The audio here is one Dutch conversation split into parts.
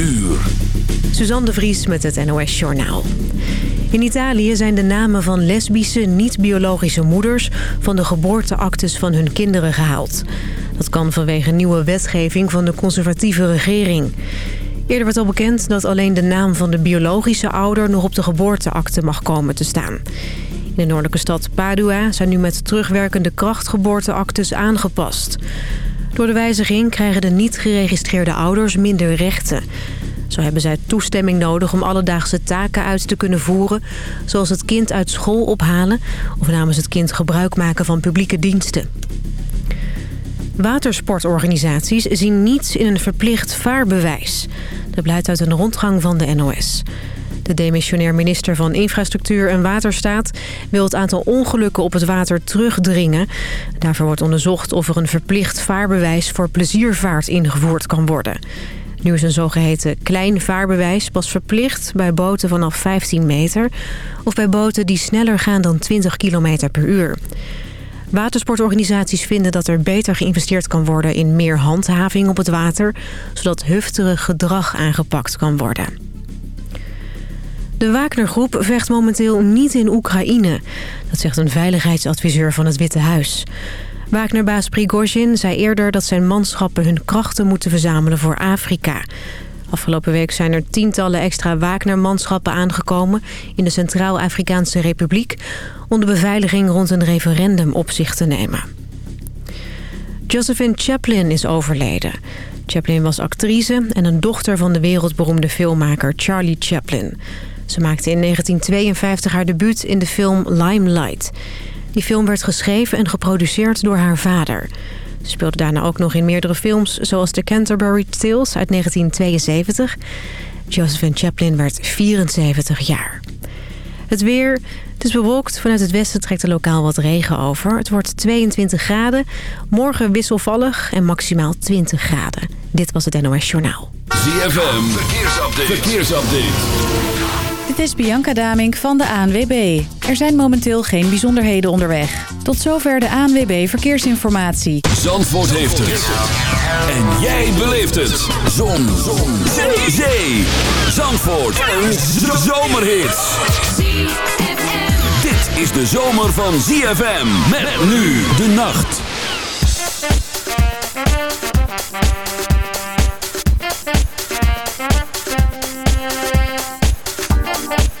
uur. Suzanne de Vries met het NOS Journaal. In Italië zijn de namen van lesbische, niet-biologische moeders... van de geboorteactes van hun kinderen gehaald. Dat kan vanwege nieuwe wetgeving van de conservatieve regering. Eerder werd al bekend dat alleen de naam van de biologische ouder... nog op de geboorteakte mag komen te staan. In de noordelijke stad Padua zijn nu met terugwerkende kracht geboorteactes aangepast. Door de wijziging krijgen de niet geregistreerde ouders minder rechten... Zo hebben zij toestemming nodig om alledaagse taken uit te kunnen voeren... zoals het kind uit school ophalen of namens het kind gebruik maken van publieke diensten. Watersportorganisaties zien niets in een verplicht vaarbewijs. Dat blijkt uit een rondgang van de NOS. De demissionair minister van Infrastructuur en Waterstaat wil het aantal ongelukken op het water terugdringen. Daarvoor wordt onderzocht of er een verplicht vaarbewijs voor pleziervaart ingevoerd kan worden. Nu is een zogeheten klein vaarbewijs pas verplicht bij boten vanaf 15 meter... of bij boten die sneller gaan dan 20 km per uur. Watersportorganisaties vinden dat er beter geïnvesteerd kan worden in meer handhaving op het water... zodat hufterig gedrag aangepakt kan worden. De Wagnergroep vecht momenteel niet in Oekraïne. Dat zegt een veiligheidsadviseur van het Witte Huis. Wagnerbaas Prigozhin zei eerder dat zijn manschappen hun krachten moeten verzamelen voor Afrika. Afgelopen week zijn er tientallen extra Wagner-manschappen aangekomen in de Centraal-Afrikaanse Republiek... om de beveiliging rond een referendum op zich te nemen. Josephine Chaplin is overleden. Chaplin was actrice en een dochter van de wereldberoemde filmmaker Charlie Chaplin. Ze maakte in 1952 haar debuut in de film Limelight... Die film werd geschreven en geproduceerd door haar vader. Ze speelde daarna ook nog in meerdere films... zoals The Canterbury Tales uit 1972. Josephine Chaplin werd 74 jaar. Het weer... Het is bewolkt. Vanuit het westen trekt er lokaal wat regen over. Het wordt 22 graden. Morgen wisselvallig en maximaal 20 graden. Dit was het NOS Journaal. ZFM, verkeersupdate. verkeersupdate. Dit is Bianca Damink van de ANWB. Er zijn momenteel geen bijzonderheden onderweg. Tot zover de ANWB Verkeersinformatie. Zandvoort heeft het. En jij beleeft het. Zon. Zon. Zee. Zandvoort. Een zomerhit. Dit is de zomer van ZFM. Met nu de nacht. Thank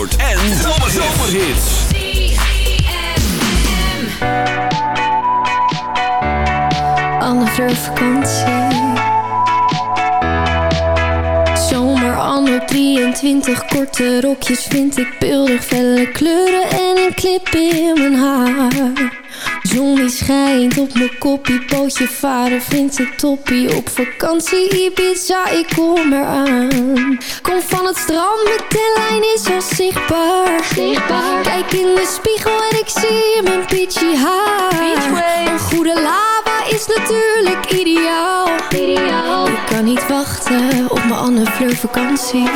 vader vindt het toppie Op vakantie Ibiza, ik kom eraan. Kom van het strand, mijn tellijn is al zichtbaar. zichtbaar. Kijk in de spiegel en ik zie mijn peachy haar. Een goede lava is natuurlijk ideaal, ideaal. Ik kan niet wachten op mijn Anne Fleur vakantie.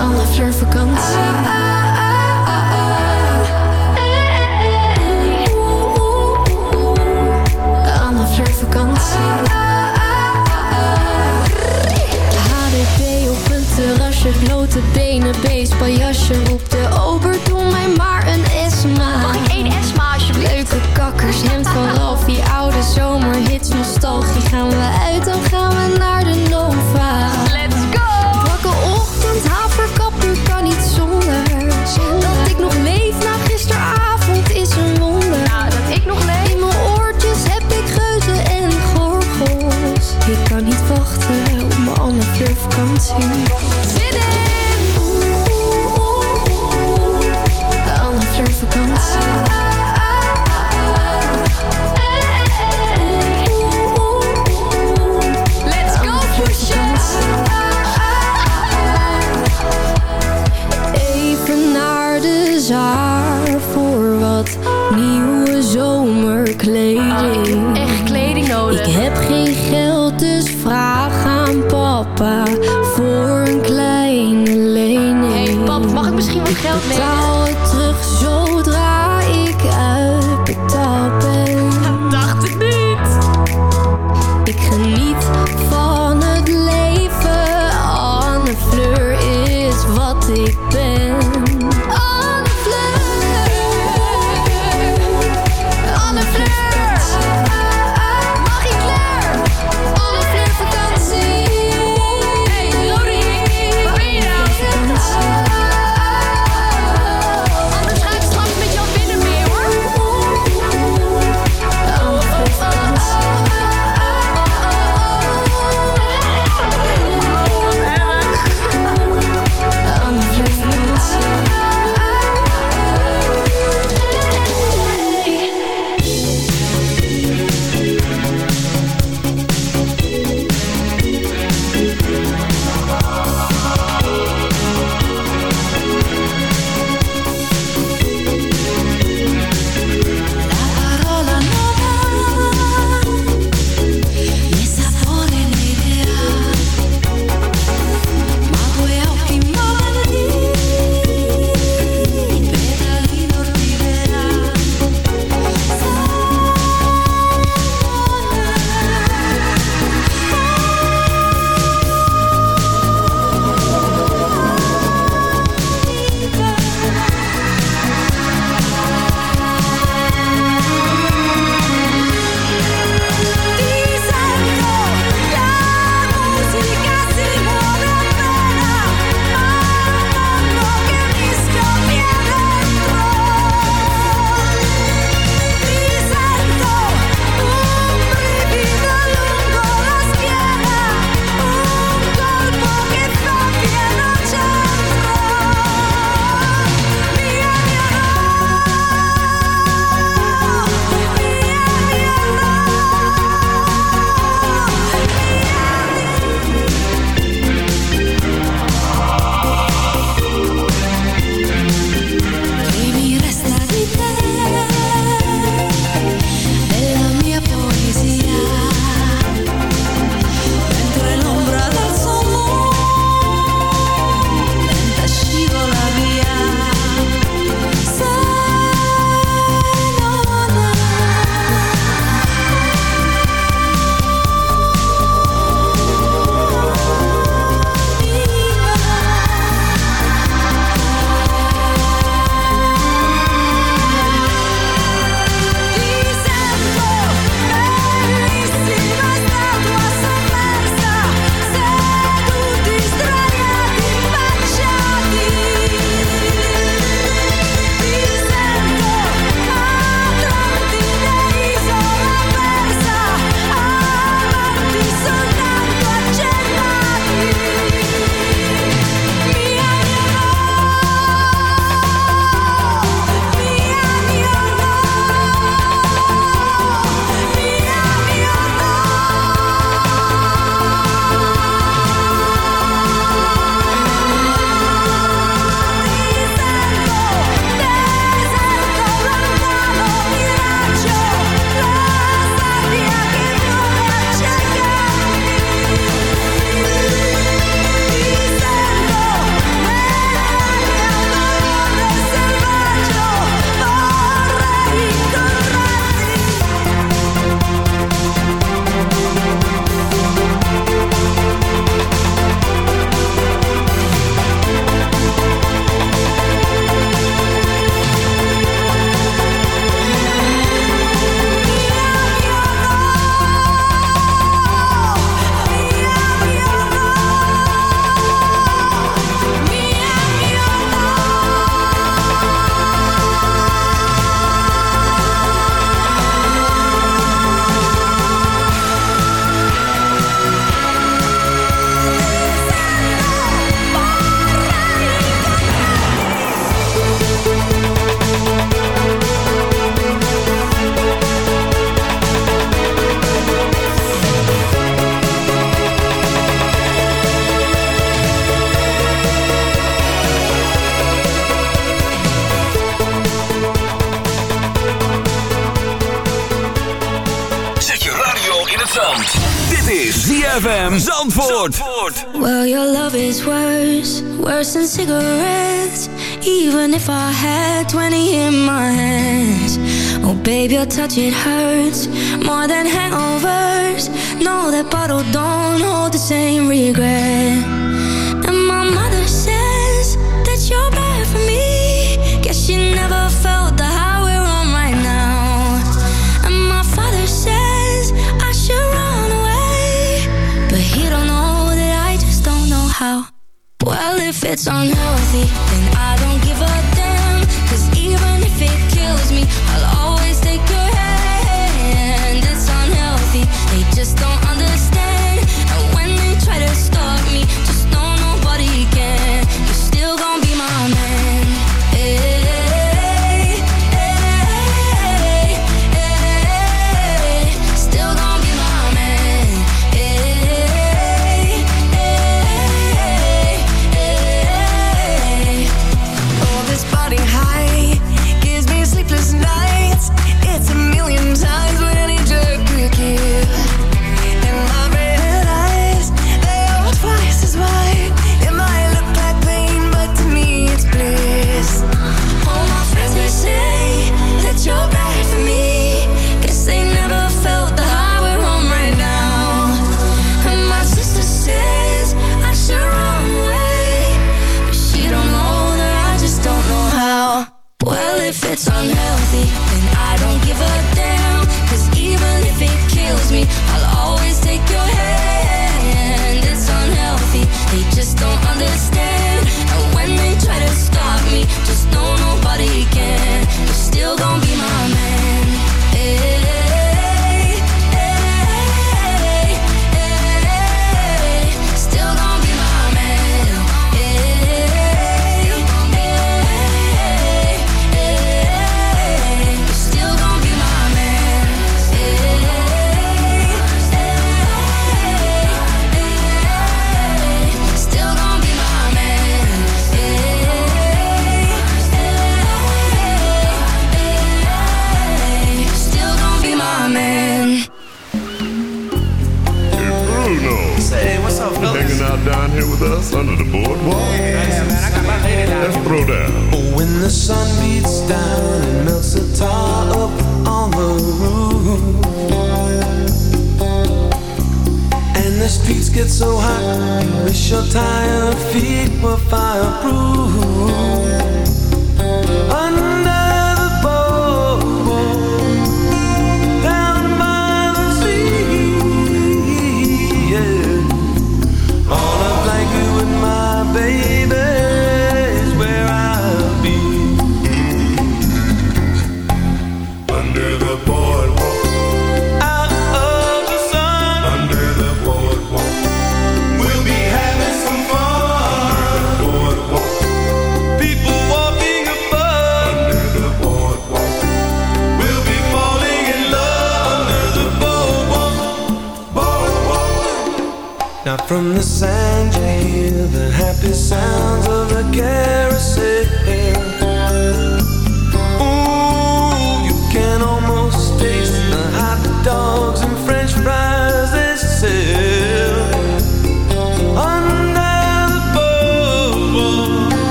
Anne Fleur vakantie. De benen, baseball jasje touch it hurts More than hangovers. Know that bottle don't hold the same regret.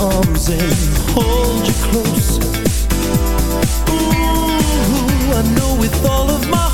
arms and hold you close. Ooh, I know with all of my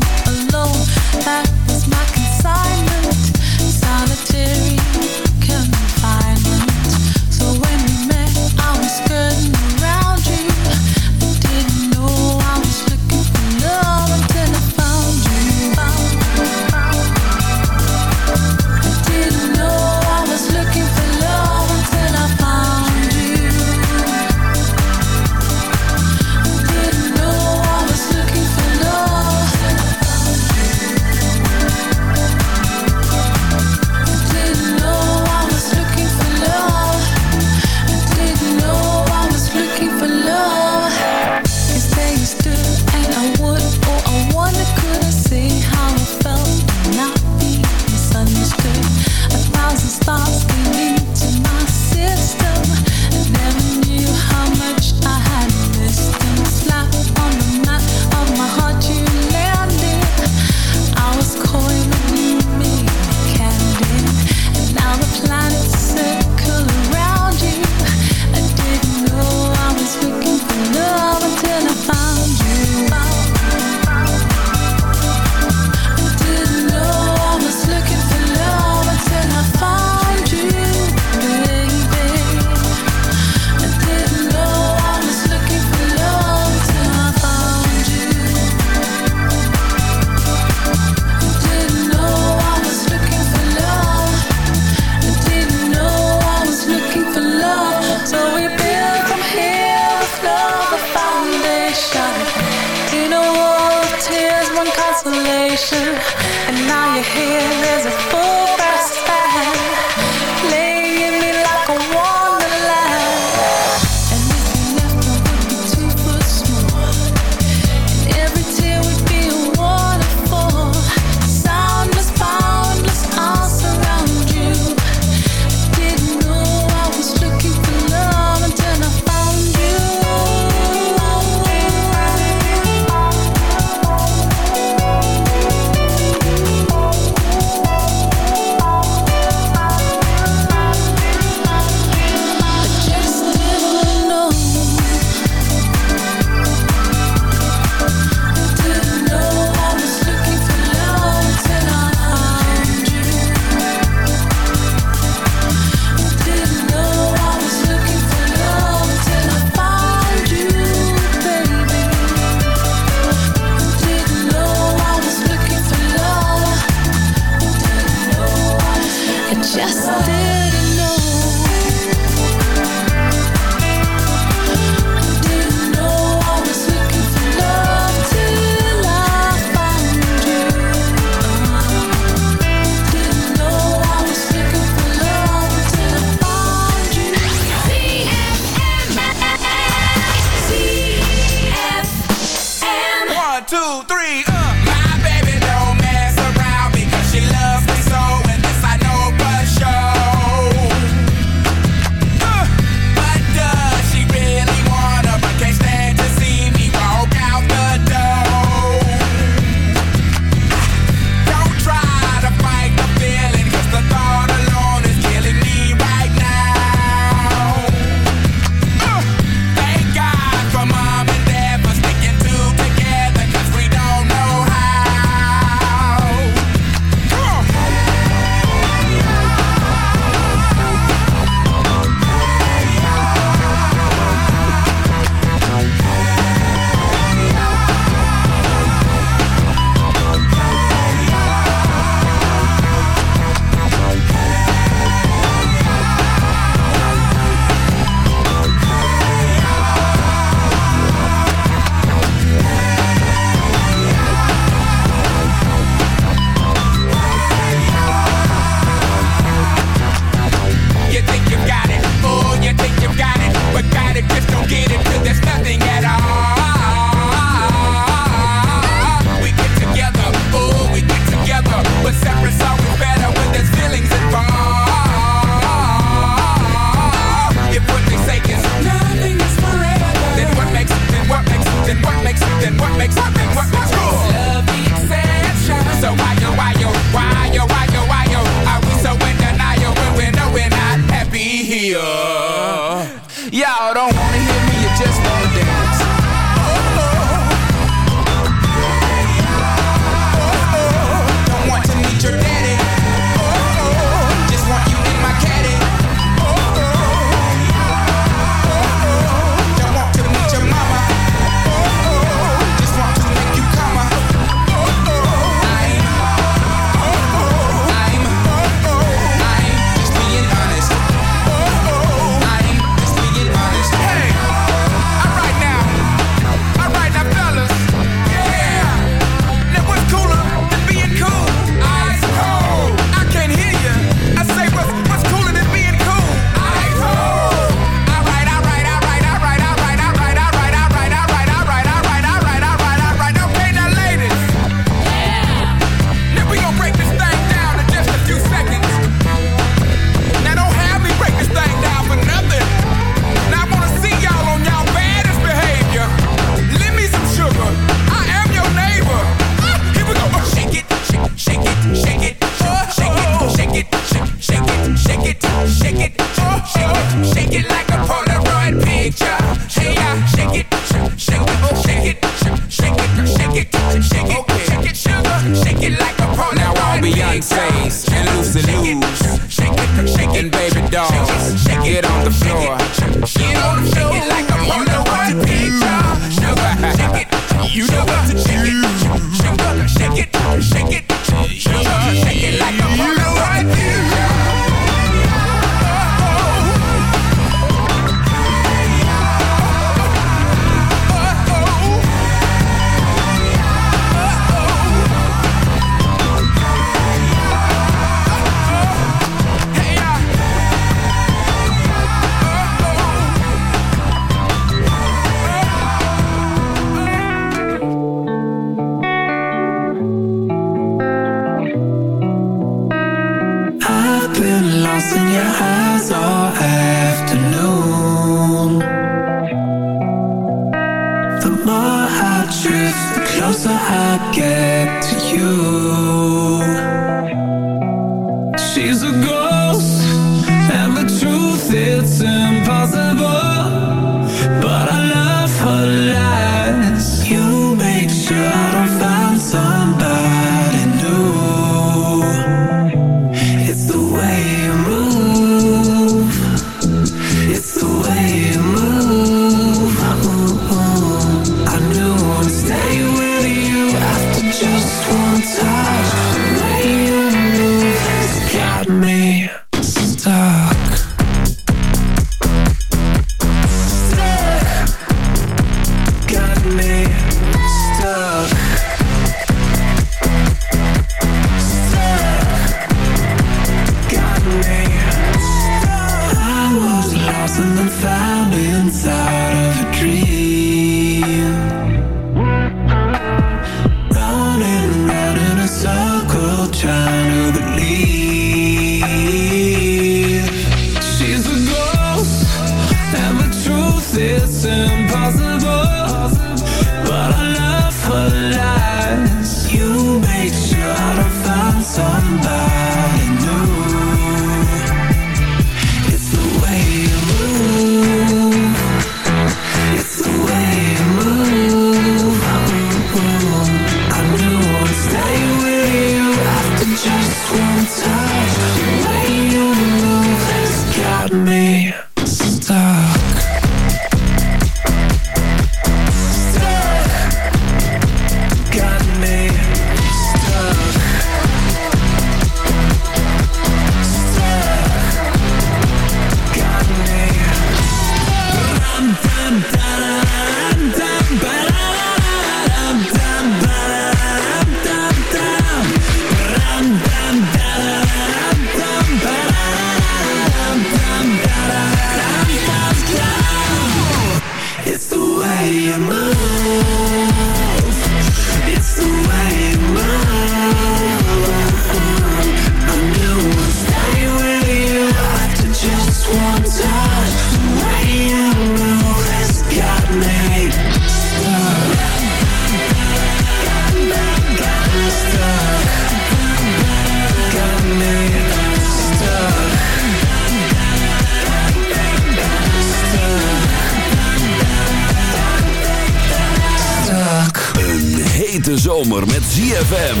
ZFM.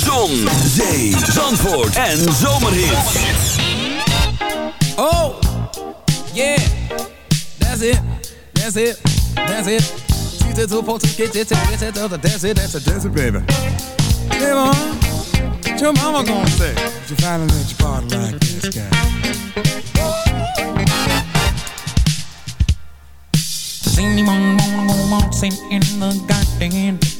Zon, zee, zandvoort en zomerhits. Oh, yeah, that's it, that's it, that's it. Two to two, four to get it, get it, that's it, that's it, that's it, baby. Hey, mom, what your mama gonna say? If you finally let your body like this guy. Does anyone wanna go waltzing in the garden?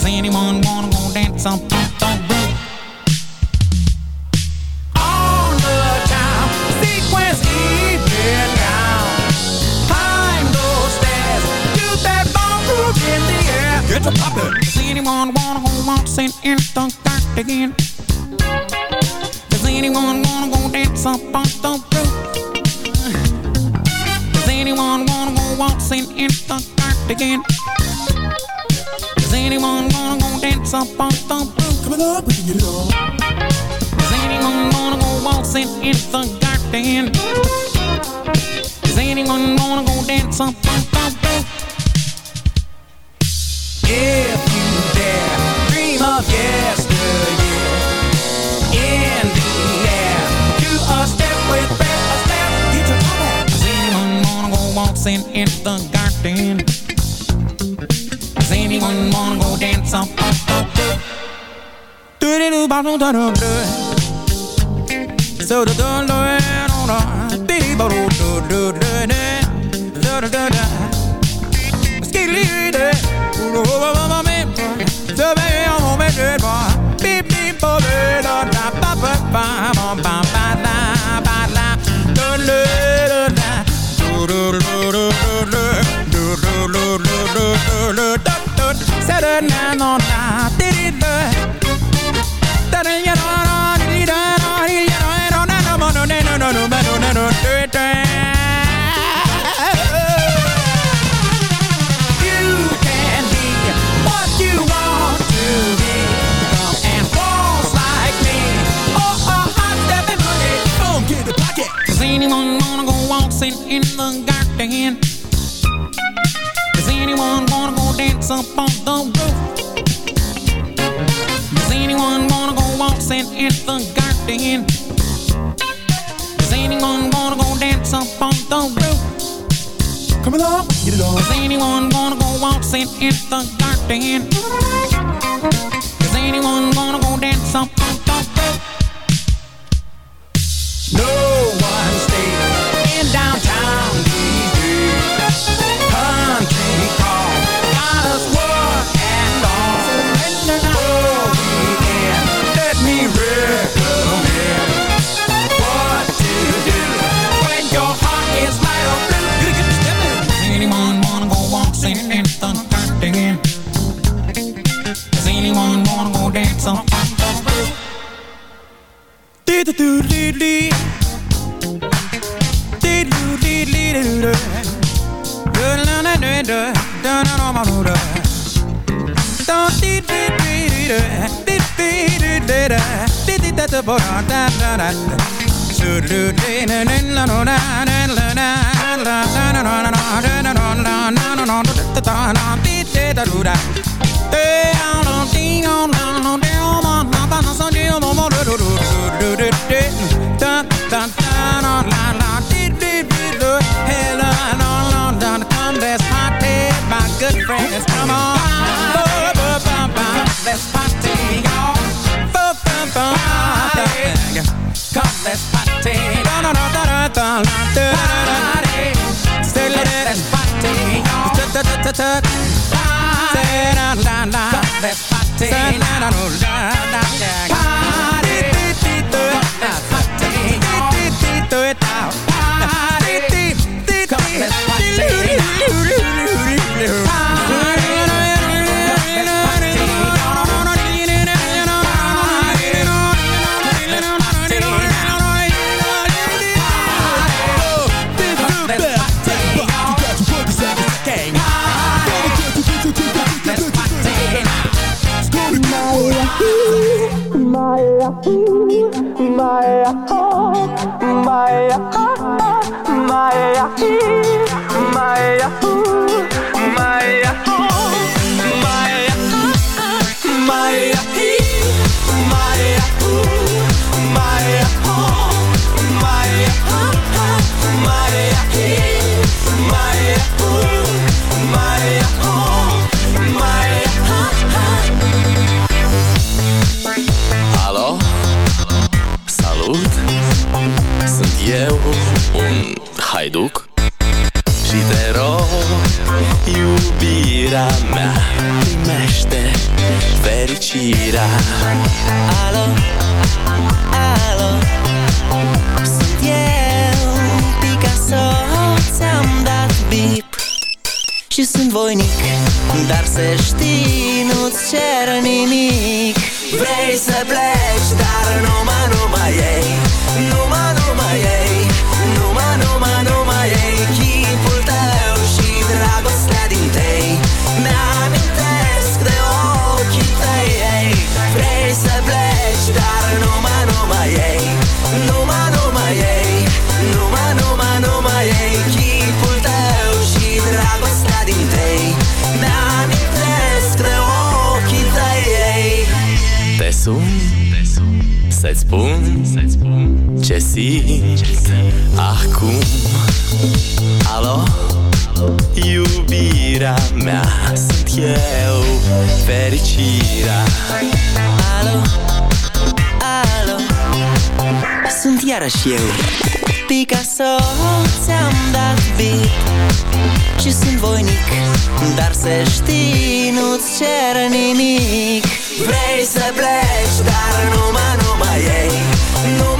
Does anyone wanna go dance on the roof? On the time, sequence even down. Climb those stairs, do that move in the air. Get to poppin'. Does anyone wanna go waltzing in the garden? Does anyone wanna go dance up on the roof? Does anyone wanna go waltzing in the garden? Does anyone wanna go dance up on the roof? Coming up, we can get it on. Does anyone wanna go waltzing in the garden? Anyone wanna go dance up on the roof? If you dare, dream of yesteryear. In the air, do a step with Fred Astaire. Get your top hat. Does anyone wanna go waltzing in the garden? anyone wanna go dance on? Do do do the do do. So the do do do da. Dee ba do do do do do do do Do Beep beep. Anyone wanna go in the garden? Does anyone wanna dance up on the roof? Does anyone wanna go waltzing in the garden? Does anyone wanna go dance up on the roof? Come along, get it on. Does anyone wanna go waltzing in the garden? Does anyone wanna go dance up my heart, my heart, my heart. Iubirea mea Primește fericirea. Alo, alo Sunt eu, Picasso Ți-am dat bip. Și sunt voinic Dar să știi, nu-ți cer nimic. Vrei să pleci, dar numai, numai ei să-ți spun ce simt acum. Alo, iubirea mea Sunt eu, fericirea. Alo, alo? Sunt iarăși eu. Picasso Ți-am dat beat Și sunt voinic Dar să știi, nu-ți cer nimic. Vrei să pleci, dar numai, numai ei моей. Но